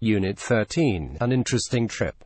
Unit 13 An interesting trip.